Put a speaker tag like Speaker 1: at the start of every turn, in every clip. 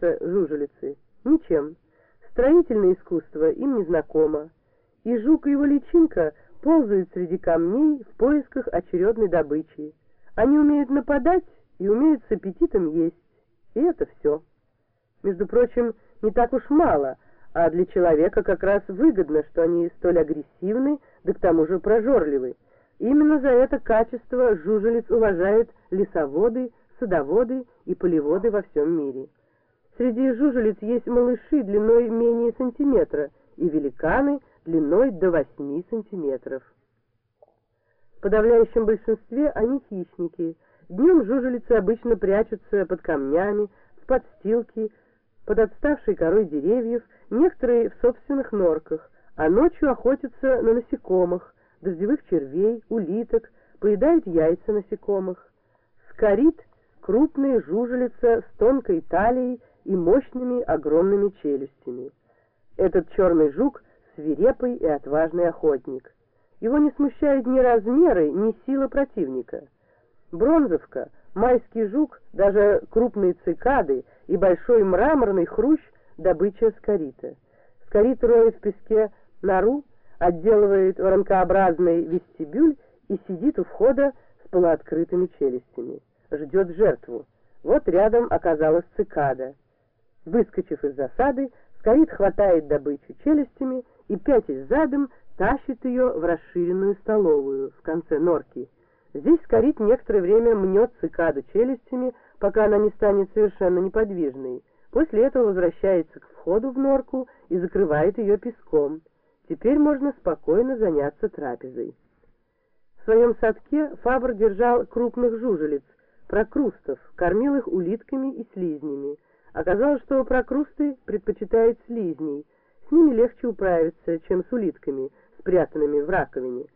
Speaker 1: славятся жужелицы? Ничем. Строительное искусство им не знакомо. И жук и его личинка ползают среди камней в поисках очередной добычи. Они умеют нападать и умеют с аппетитом есть. И это все. Между прочим, не так уж мало, а для человека как раз выгодно, что они столь агрессивны, да к тому же прожорливы. Именно за это качество жужелиц уважают лесоводы, садоводы и полеводы во всем мире. Среди жужелиц есть малыши длиной менее сантиметра и великаны длиной до 8 сантиметров. В подавляющем большинстве они хищники. Днем жужелицы обычно прячутся под камнями, в подстилке, под отставшей корой деревьев, некоторые в собственных норках, а ночью охотятся на насекомых, дождевых червей, улиток, поедают яйца насекомых. Скорит крупная жужелица с тонкой талией и мощными огромными челюстями. Этот черный жук — свирепый и отважный охотник. Его не смущают ни размеры, ни сила противника. Бронзовка, майский жук, даже крупные цикады и большой мраморный хрущ — добыча скорита. Скорит роет в песке нору, отделывает воронкообразный вестибюль и сидит у входа с полуоткрытыми челюстями. Ждет жертву. Вот рядом оказалась цикада. Выскочив из засады, Скорит хватает добычу челюстями и, пятясь задом, тащит ее в расширенную столовую в конце норки. Здесь Скорит некоторое время мнет цикаду челюстями, пока она не станет совершенно неподвижной. После этого возвращается к входу в норку и закрывает ее песком. Теперь можно спокойно заняться трапезой. В своем садке Фабр держал крупных жужелиц, прокрустов, кормил их улитками и слизнями. Оказалось, что прокрусты предпочитают слизней, с ними легче управиться, чем с улитками, спрятанными в раковине.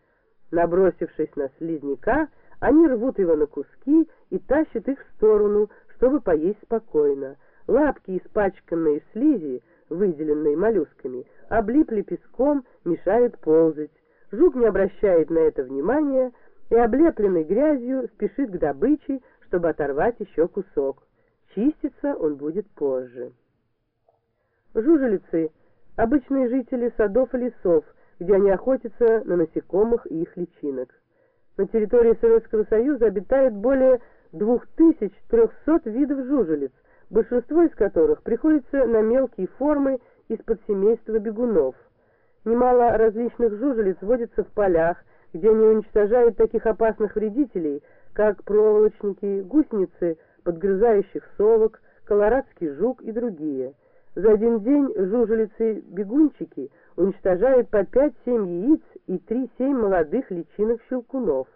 Speaker 1: Набросившись на слизняка, они рвут его на куски и тащат их в сторону, чтобы поесть спокойно. Лапки, испачканные слизи, выделенные моллюсками, облипли песком, мешают ползать. Жук не обращает на это внимания и, облепленный грязью, спешит к добыче, чтобы оторвать еще кусок. Чиститься он будет позже. Жужелицы — обычные жители садов и лесов, где они охотятся на насекомых и их личинок. На территории Советского Союза обитает более 2300 видов жужелиц, большинство из которых приходится на мелкие формы из подсемейства бегунов. Немало различных жужелиц водится в полях, где они уничтожают таких опасных вредителей, как проволочники, гусеницы, подгрызающих совок, колорадский жук и другие. За один день жужелицы-бегунчики уничтожают по 5-7 яиц и 3-7 молодых личинок щелкунов.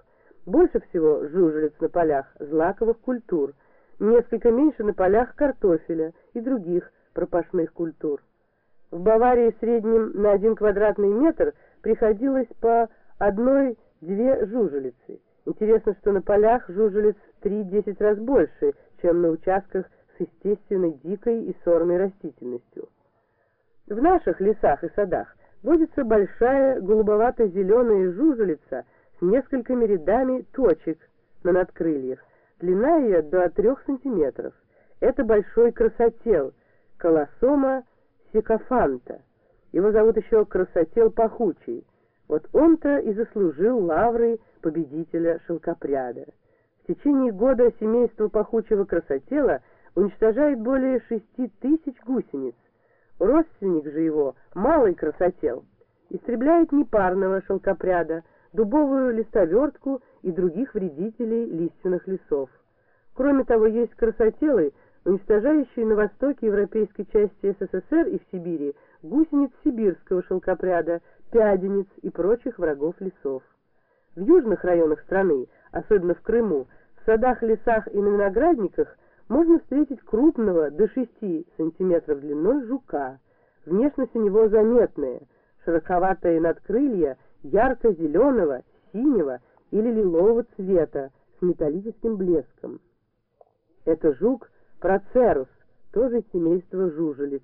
Speaker 1: Больше всего жужелиц на полях злаковых культур, несколько меньше на полях картофеля и других пропашных культур. В Баварии в среднем на один квадратный метр приходилось по одной-две жужелицы. Интересно, что на полях жужелиц в 3-10 раз больше, чем на участках с естественной дикой и сорной растительностью. В наших лесах и садах водится большая голубовато-зеленая жужелица с несколькими рядами точек на надкрыльях. Длина ее до 3 сантиметров. Это большой красотел, колосома сикофанта. Его зовут еще красотел пахучий. Вот он-то и заслужил лавры победителя шелкопряда. В течение года семейство пахучего красотела уничтожает более шести тысяч гусениц. Родственник же его, малый красотел, истребляет непарного шелкопряда, дубовую листовертку и других вредителей лиственных лесов. Кроме того, есть красотелы, уничтожающие на востоке европейской части СССР и в Сибири гусениц сибирского шелкопряда, пядениц и прочих врагов лесов. В южных районах страны, особенно в Крыму, в садах, лесах и на виноградниках можно встретить крупного до 6 см длиной жука. Внешность у него заметная, широковатые надкрылья ярко-зеленого, синего или лилового цвета с металлическим блеском. Это жук Процерус, тоже семейство жужелиц.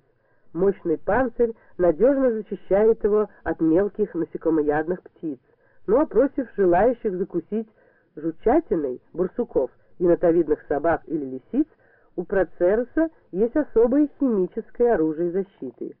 Speaker 1: Мощный панцирь надежно защищает его от мелких насекомоядных птиц, но против желающих закусить жучатиной барсуков, енотовидных собак или лисиц, У Процеруса есть особое химическое оружие защиты.